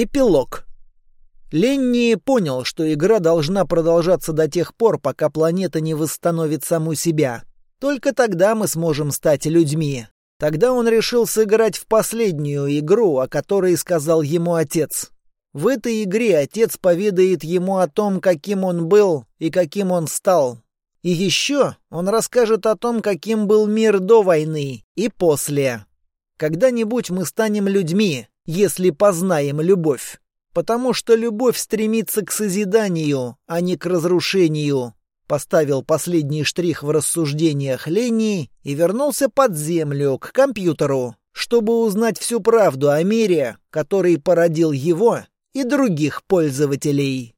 Эпилог. Ленни понял, что игра должна продолжаться до тех пор, пока планета не восстановит саму себя. Только тогда мы сможем стать людьми. Тогда он решил сыграть в последнюю игру, о которой сказал ему отец. В этой игре отец поведает ему о том, каким он был и каким он стал. И еще он расскажет о том, каким был мир до войны и после. Когда-нибудь мы станем людьми, если познаем любовь. Потому что любовь стремится к созиданию, а не к разрушению. Поставил последний штрих в рассуждениях Ленни и вернулся под землю, к компьютеру, чтобы узнать всю правду о мире, который породил его и других пользователей.